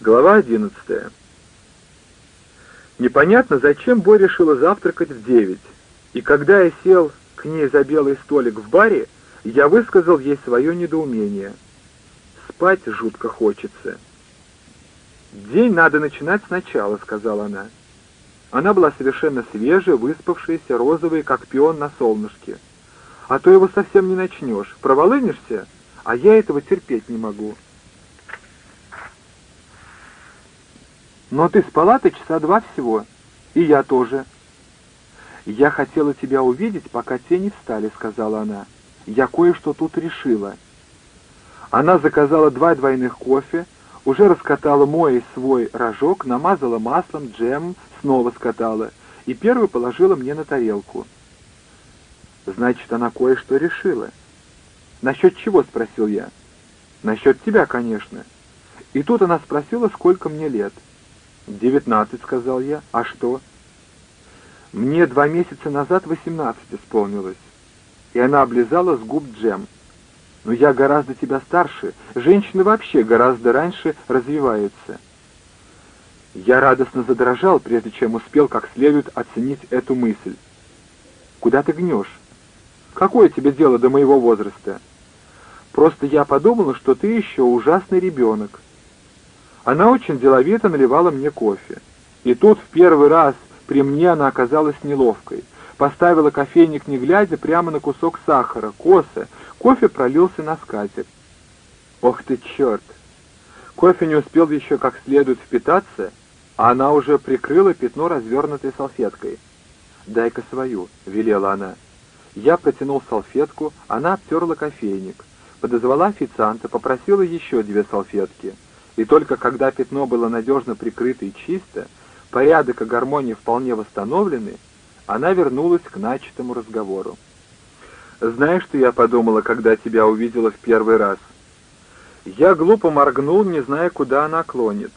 Глава одиннадцатая. Непонятно, зачем Бо решила завтракать в девять, и когда я сел к ней за белый столик в баре, я высказал ей свое недоумение. Спать жутко хочется. «День надо начинать сначала», — сказала она. Она была совершенно свежая, выспавшаяся, розовая, как пион на солнышке. «А то его совсем не начнешь. Проволынешься? А я этого терпеть не могу». «Но ты спала-то часа два всего. И я тоже». «Я хотела тебя увидеть, пока те не встали», — сказала она. «Я кое-что тут решила». Она заказала два двойных кофе, уже раскатала мой свой рожок, намазала маслом, джемом, снова скатала и первый положила мне на тарелку. Значит, она кое-что решила. «Насчет чего?» — спросил я. «Насчет тебя, конечно». И тут она спросила, сколько мне лет. «Девятнадцать», — сказал я. «А что?» «Мне два месяца назад восемнадцать исполнилось». И она облизала с губ джем. «Но я гораздо тебя старше. Женщины вообще гораздо раньше развиваются». Я радостно задрожал, прежде чем успел как следует оценить эту мысль. «Куда ты гнешь? Какое тебе дело до моего возраста? Просто я подумала, что ты еще ужасный ребенок». Она очень деловито наливала мне кофе. И тут в первый раз при мне она оказалась неловкой. Поставила кофейник, не глядя, прямо на кусок сахара, косо. Кофе пролился на скатерть. Ох ты, черт! Кофе не успел еще как следует впитаться, а она уже прикрыла пятно развернутой салфеткой. «Дай-ка свою», — велела она. Я протянул салфетку, она обтерла кофейник, подозвала официанта, попросила еще две салфетки. И только когда пятно было надежно прикрыто и чисто, порядок и гармония вполне восстановлены, она вернулась к начатому разговору. «Знаешь, что я подумала, когда тебя увидела в первый раз?» Я глупо моргнул, не зная, куда она клонит.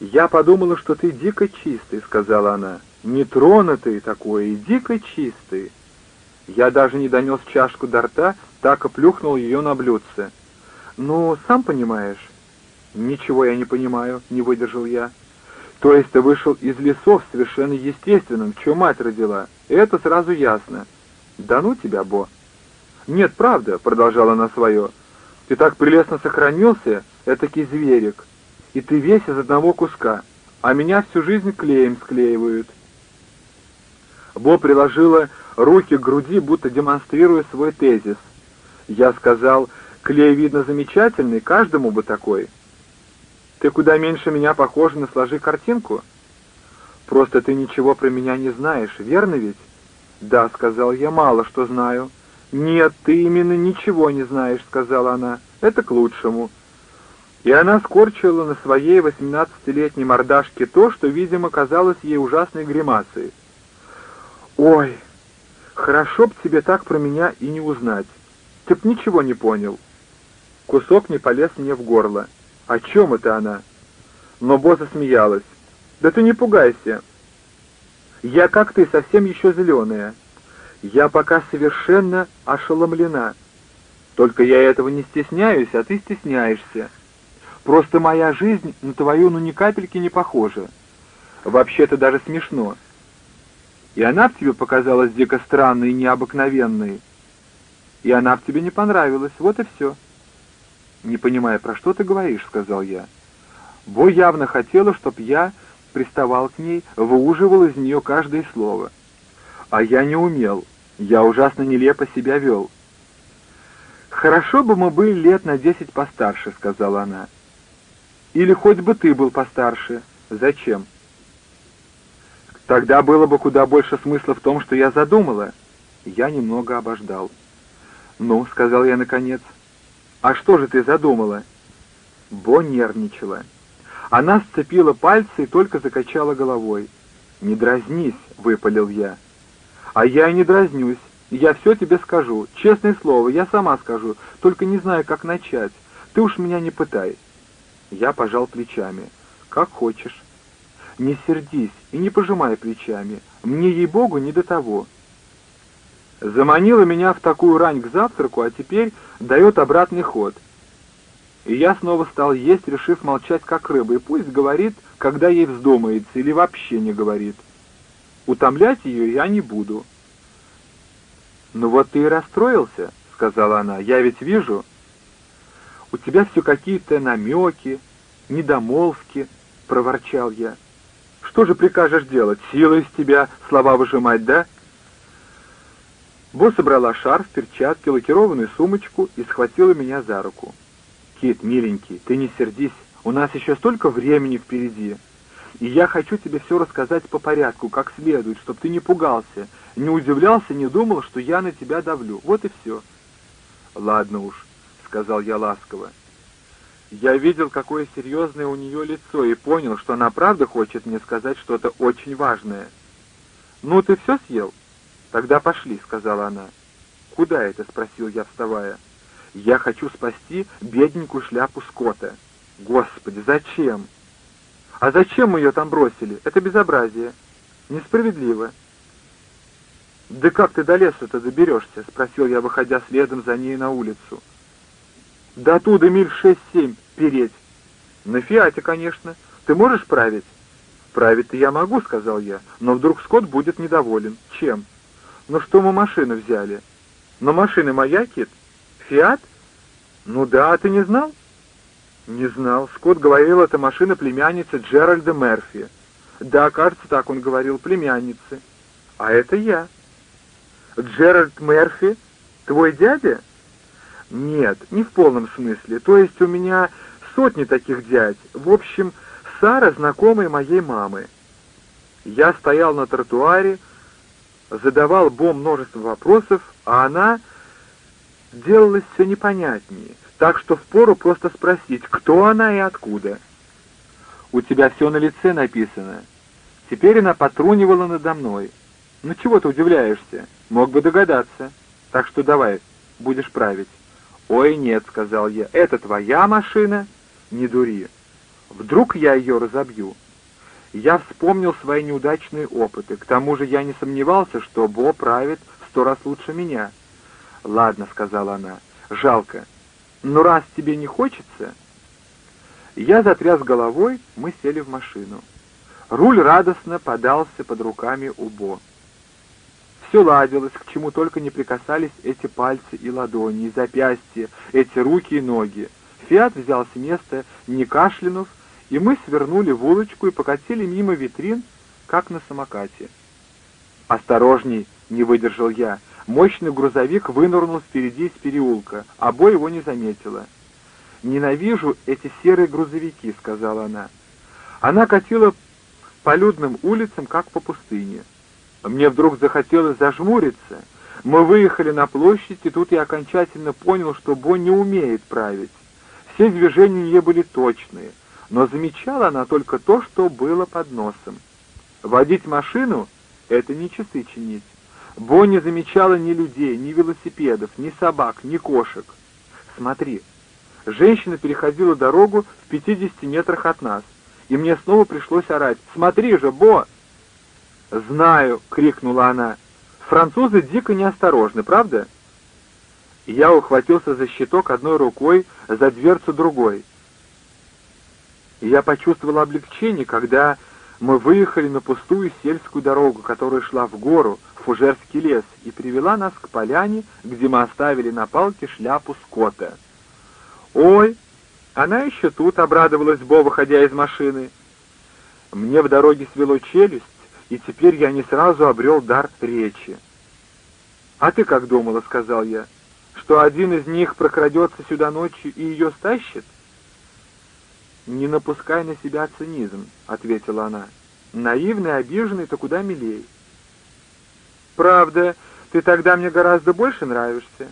«Я подумала, что ты дико чистый», — сказала она. «Нетронутый такой и дико чистый». Я даже не донес чашку до рта, так и плюхнул ее на блюдце. «Ну, сам понимаешь». «Ничего я не понимаю», — не выдержал я. «То есть ты вышел из лесов совершенно естественным, что мать родила. Это сразу ясно». «Да ну тебя, Бо!» «Нет, правда», — продолжала она свое. «Ты так прелестно сохранился, этакий зверик и ты весь из одного куска, а меня всю жизнь клеем склеивают». Бо приложила руки к груди, будто демонстрируя свой тезис. Я сказал, клей, видно, замечательный, каждому бы такой. Ты куда меньше меня похожа на «Сложи картинку». Просто ты ничего про меня не знаешь, верно ведь? Да, сказал я, мало что знаю. Нет, ты именно ничего не знаешь, сказала она. Это к лучшему и она скорчила на своей восемнадцатилетней мордашке то, что, видимо, казалось ей ужасной гримасой. «Ой, хорошо б тебе так про меня и не узнать. Ты б ничего не понял». Кусок не полез мне в горло. «О чем это она?» Но Боза смеялась. «Да ты не пугайся. Я, как ты, совсем еще зеленая. Я пока совершенно ошеломлена. Только я этого не стесняюсь, а ты стесняешься». Просто моя жизнь на твою ну ни капельки не похожа. Вообще-то даже смешно. И она в тебе показалась дико странной и необыкновенной. И она в тебе не понравилась, вот и все. «Не понимая, про что ты говоришь», — сказал я. Бо явно хотела, чтоб я приставал к ней, выуживал из нее каждое слово. А я не умел, я ужасно нелепо себя вел. «Хорошо бы мы были лет на десять постарше», — сказала она. Или хоть бы ты был постарше. Зачем? Тогда было бы куда больше смысла в том, что я задумала. Я немного обождал. «Ну», — сказал я наконец, — «а что же ты задумала?» Бо нервничала. Она сцепила пальцы и только закачала головой. «Не дразнись», — выпалил я. «А я и не дразнюсь. Я все тебе скажу. Честное слово, я сама скажу. Только не знаю, как начать. Ты уж меня не пытай. Я пожал плечами. «Как хочешь». «Не сердись и не пожимай плечами. Мне, ей-богу, не до того». Заманила меня в такую рань к завтраку, а теперь дает обратный ход. И я снова стал есть, решив молчать как рыба, и пусть говорит, когда ей вздумается, или вообще не говорит. Утомлять ее я не буду. «Ну вот ты и расстроился», — сказала она, — «я ведь вижу. У тебя все какие-то намеки, недомолвки», — проворчал я. «Что же прикажешь делать? Силы из тебя слова выжимать, да?» Бо собрала шарф, перчатки, лакированную сумочку и схватила меня за руку. «Кит, миленький, ты не сердись, у нас еще столько времени впереди. И я хочу тебе все рассказать по порядку, как следует, чтобы ты не пугался, не удивлялся, не думал, что я на тебя давлю. Вот и все». «Ладно уж», — сказал я ласково. Я видел, какое серьезное у нее лицо, и понял, что она правда хочет мне сказать что-то очень важное. «Ну, ты все съел?» «Тогда пошли», — сказала она. «Куда это?» — спросил я, вставая. «Я хочу спасти бедненькую шляпу Скотта». «Господи, зачем?» «А зачем мы ее там бросили? Это безобразие. Несправедливо». «Да как ты до леса-то доберешься?» — спросил я, выходя следом за ней на улицу. «До оттуда миль шесть-семь переть». «На Фиате, конечно. Ты можешь править?» «Править-то я могу», — сказал я, — «но вдруг Скотт будет недоволен. Чем?» «Ну что мы машину взяли?» «Но машина моя, Кит? Фиат?» «Ну да, а ты не знал?» «Не знал. Скотт говорил, это машина племянницы Джеральда Мерфи». «Да, кажется, так он говорил, племянницы». «А это я». «Джеральд Мерфи? Твой дядя?» «Нет, не в полном смысле. То есть у меня сотни таких дядь. В общем, Сара знакомая моей мамы». Я стоял на тротуаре, задавал Бом множество вопросов, а она делалась все непонятнее, так что впору просто спросить, кто она и откуда. «У тебя все на лице написано». Теперь она потрунивала надо мной. «Ну чего ты удивляешься? Мог бы догадаться. Так что давай, будешь править». «Ой, нет», — сказал я, — «это твоя машина?» «Не дури. Вдруг я ее разобью?» Я вспомнил свои неудачные опыты. К тому же я не сомневался, что Бо правит сто раз лучше меня. «Ладно», — сказала она, — «жалко. Но раз тебе не хочется...» Я затряс головой, мы сели в машину. Руль радостно подался под руками у Бо. Все ладилось, к чему только не прикасались эти пальцы и ладони, и запястья, эти руки и ноги. Фиат взял с места, не кашлянув, и мы свернули в улочку и покатили мимо витрин, как на самокате. «Осторожней!» — не выдержал я. Мощный грузовик вынырнул впереди из переулка, а Бо его не заметила. «Ненавижу эти серые грузовики», — сказала она. Она катила по людным улицам, как по пустыне. Мне вдруг захотелось зажмуриться. Мы выехали на площадь, и тут я окончательно понял, что Бо не умеет править. Все движения у нее были точные — но замечала она только то, что было под носом. Водить машину — это не часы чинить. Бо не замечала ни людей, ни велосипедов, ни собак, ни кошек. Смотри, женщина переходила дорогу в 50 метрах от нас, и мне снова пришлось орать. «Смотри же, Бо!» «Знаю!» — крикнула она. «Французы дико неосторожны, правда?» Я ухватился за щиток одной рукой, за дверцу другой — и я почувствовал облегчение, когда мы выехали на пустую сельскую дорогу, которая шла в гору, в Фужерский лес, и привела нас к поляне, где мы оставили на палке шляпу скота. «Ой, она еще тут!» — обрадовалась Бо, выходя из машины. Мне в дороге свело челюсть, и теперь я не сразу обрел дар речи. «А ты как думала?» — сказал я. «Что один из них прокрадется сюда ночью и ее стащит?» «Не напускай на себя цинизм», — ответила она. «Наивный, обиженный-то куда милей». «Правда, ты тогда мне гораздо больше нравишься».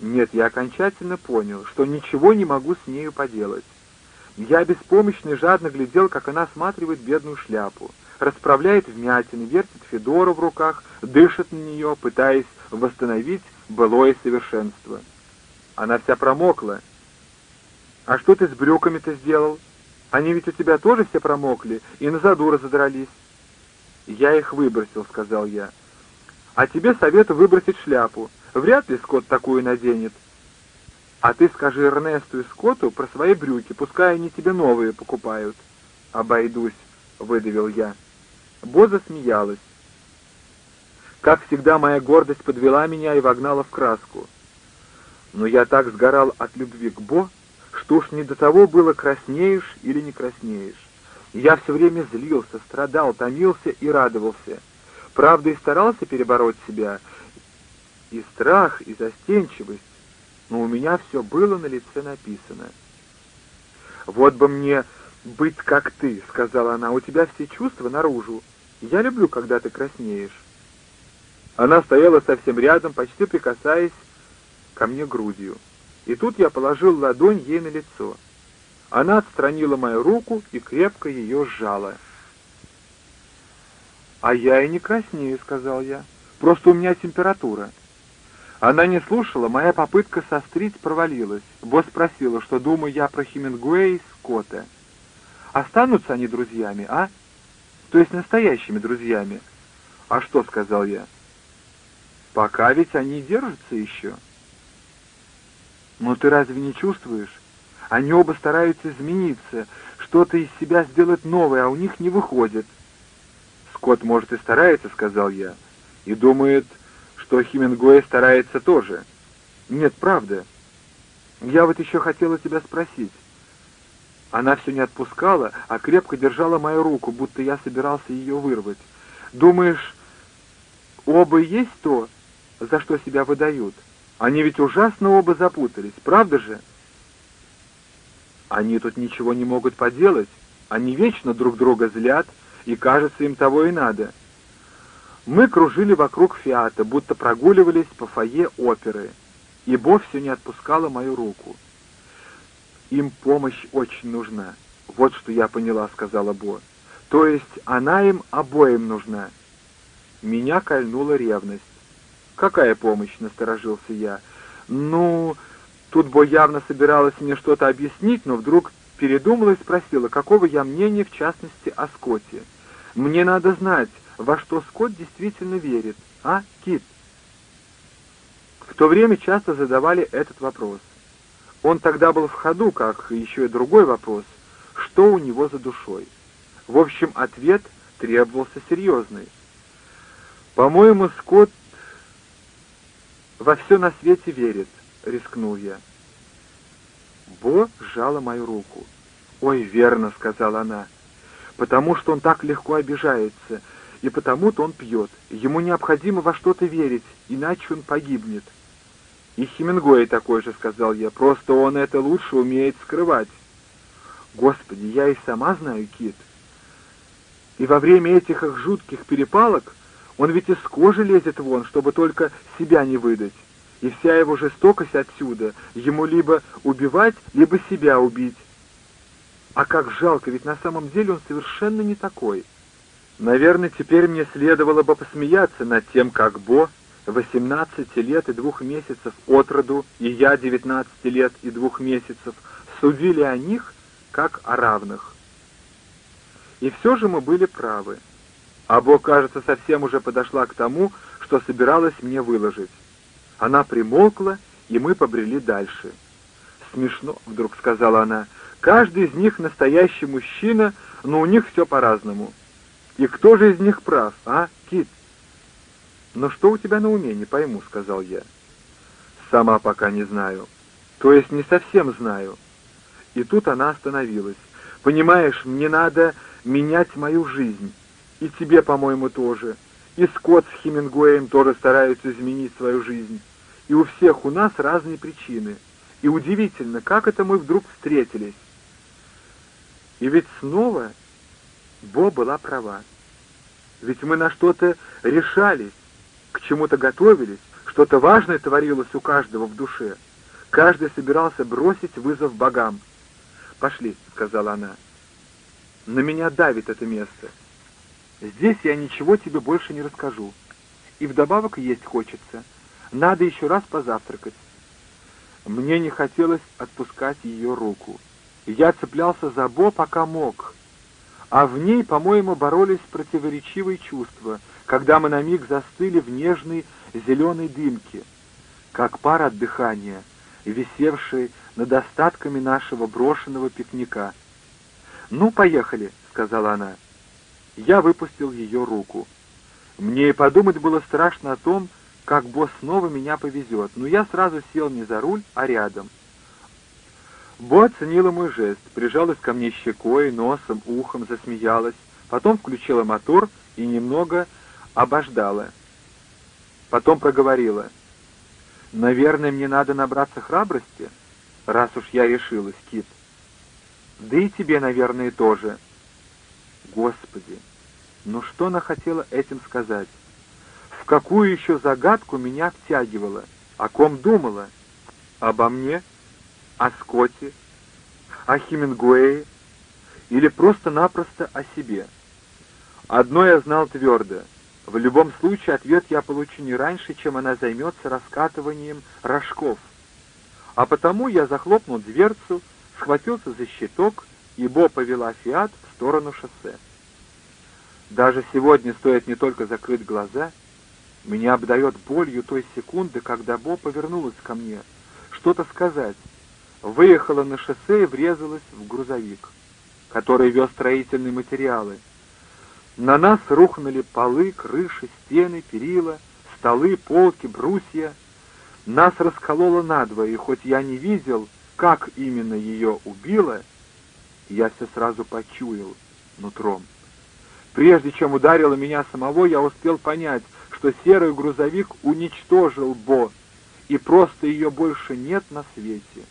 Нет, я окончательно понял, что ничего не могу с нею поделать. Я беспомощно и жадно глядел, как она осматривает бедную шляпу, расправляет вмятины, вертит Федору в руках, дышит на нее, пытаясь восстановить былое совершенство. Она вся промокла, «А что ты с брюками-то сделал? Они ведь у тебя тоже все промокли и на заду разодрались». «Я их выбросил», — сказал я. «А тебе советую выбросить шляпу. Вряд ли Скотт такую наденет». А ты скажи Эрнесту и Скотту про свои брюки, пускай они тебе новые покупают. Обойдусь, выдавил я. Бо засмеялась. Как всегда, моя гордость подвела меня и вогнала в краску. Но я так сгорал от любви к Бо, что уж не до того было, краснеешь или не краснеешь. Я все время злился, страдал, томился и радовался. Правда, и старался перебороть себя, и страх, и застенчивость, но у меня все было на лице написано. «Вот бы мне быть как ты», — сказала она, — «у тебя все чувства наружу. Я люблю, когда ты краснеешь». Она стояла совсем рядом, почти прикасаясь ко мне грудью. И тут я положил ладонь ей на лицо. Она отстранила мою руку и крепко ее сжала. «А я и не краснею», — сказал я. «Просто у меня температура». Она не слушала, моя попытка сострить провалилась. Босс спросила, что думаю я про Хемингуэя и Скотта. Останутся они друзьями, а? То есть настоящими друзьями. А что, сказал я. Пока ведь они держатся еще. Но ты разве не чувствуешь? Они оба стараются измениться, что-то из себя сделать новое, а у них не выходит. Скотт, может, и старается, сказал я, и думает, что Хемингуэй старается тоже. Нет, правда. Я вот еще хотела тебя спросить. Она все не отпускала, а крепко держала мою руку, будто я собирался ее вырвать. Думаешь, оба есть то, за что себя выдают? Они ведь ужасно оба запутались, правда же? Они тут ничего не могут поделать. Они вечно друг друга злят, и кажется, им того и надо. Мы кружили вокруг Фиата, будто прогуливались по фойе оперы, и Бо все не отпускала мою руку. «Им помощь очень нужна. Вот что я поняла», — сказала Бо. «То есть она им обоим нужна». Меня кольнула ревность. «Какая помощь?» — насторожился я. «Ну...» Тут Бо явно собиралась мне что-то объяснить, но вдруг передумала и спросила, какого я мнения в частности о Скотте. «Мне надо знать, во что Скотт действительно верит, а, Кит? В то время часто задавали этот вопрос. Он тогда был в ходу, как еще и другой вопрос, что у него за душой. В общем, ответ требовался серьезный. «По-моему, Скотт во все на свете верит», — рискнул я. Бо сжала мою руку. «Ой, верно», — сказала она, — «потому что он так легко обижается, и потому-то он пьет. Ему необходимо во что-то верить, иначе он погибнет. И Хемингуэй такой же, сказал я, просто он это лучше умеет скрывать. Господи, я и сама знаю, Кит. И во время этих их жутких перепалок он ведь из кожи лезет вон, чтобы только себя не выдать. И вся его жестокость отсюда, ему либо убивать, либо себя убить. А как жалко, ведь на самом деле он совершенно не такой. Наверное, теперь мне следовало бы посмеяться над тем, как Бо, 18 лет и двух месяцев от роду, и я, 19 лет и двух месяцев, судили о них, как о равных. И все же мы были правы. А Бо, кажется, совсем уже подошла к тому, что собиралась мне выложить. Она примолкла, и мы побрели дальше. «Смешно», — вдруг сказала она, — «каждый из них настоящий мужчина, но у них все по-разному». И кто же из них прав, а, Кит? Но что у тебя на уме, не пойму, сказал я. Сама пока не знаю. То есть не совсем знаю. И тут она остановилась. Понимаешь, мне надо менять мою жизнь. И тебе, по-моему, тоже. И Скотт с Хемингуэем тоже стараются изменить свою жизнь. И у всех у нас разные причины. И удивительно, как это мы вдруг встретились. И ведь снова Бо была права. Ведь мы на что-то решались, к чему-то готовились, что-то важное творилось у каждого в душе. Каждый собирался бросить вызов богам. «Пошли», — сказала она. «На меня давит это место. Здесь я ничего тебе больше не расскажу. И вдобавок есть хочется. Надо еще раз позавтракать». Мне не хотелось отпускать ее руку. Я цеплялся за Бо, пока мог, а в ней, по-моему, боролись противоречивые чувства, когда мы на миг застыли в нежной зеленой дымке, как пар от дыхания, висевшей над остатками нашего брошенного пикника. «Ну, поехали», — сказала она. Я выпустил ее руку. Мне и подумать было страшно о том, как босс снова меня повезет, но я сразу сел не за руль, а рядом. Бо оценила мой жест, прижалась ко мне щекой, носом, ухом, засмеялась, потом включила мотор и немного обождала. Потом проговорила. «Наверное, мне надо набраться храбрости, раз уж я решилась, Кит. Да и тебе, наверное, тоже». Господи, ну что она хотела этим сказать? В какую еще загадку меня втягивала? О ком думала? Обо мне? О Скотте? О Хемингуэе? Или просто-напросто о себе? Одно я знал твердо. В любом случае ответ я получу не раньше, чем она займется раскатыванием рожков. А потому я захлопнул дверцу, схватился за щиток, и Бо повела «Фиат» в сторону шоссе. Даже сегодня стоит не только закрыть глаза, меня обдает болью той секунды, когда Бо повернулась ко мне, что-то сказать, выехала на шоссе и врезалась в грузовик, который вез строительные материалы. На нас рухнули полы, крыши, стены, перила, столы, полки, брусья. Нас раскололо надвое, и хоть я не видел, как именно ее убило, я все сразу почуял нутром. Прежде чем ударило меня самого, я успел понять, что серый грузовик уничтожил Бо, и просто ее больше нет на свете.